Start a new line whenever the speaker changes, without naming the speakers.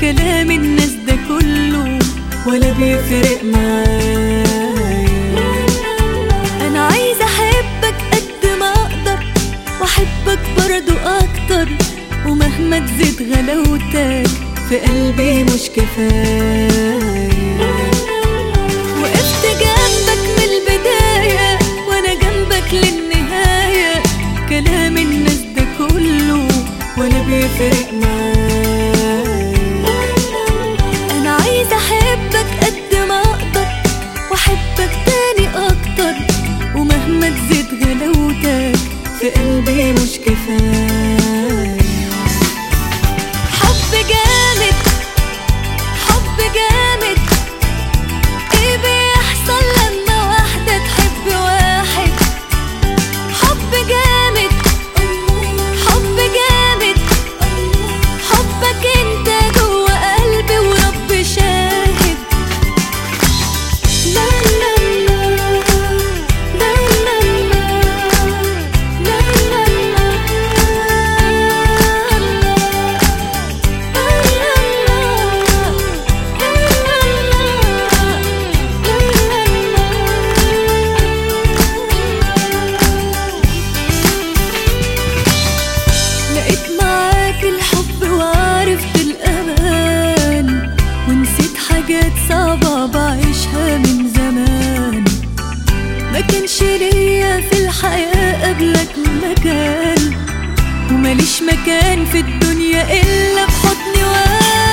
كلام الناس ده كله ولا بيفرق معايا. أنا عايزة أحبك قد ما أقدر وأحبك برضو أكتر ومهما تزيد غلاوتك في قلبي مش كفاية. كفاية. حب جامد حب جامد. الحب وعرفت الأمان ونسيت حاجات صعبة بعيشها من زمان. ما كانش ليا في الحياة قبلك مكان وماليش مكان في الدنيا إلا في حضن واحد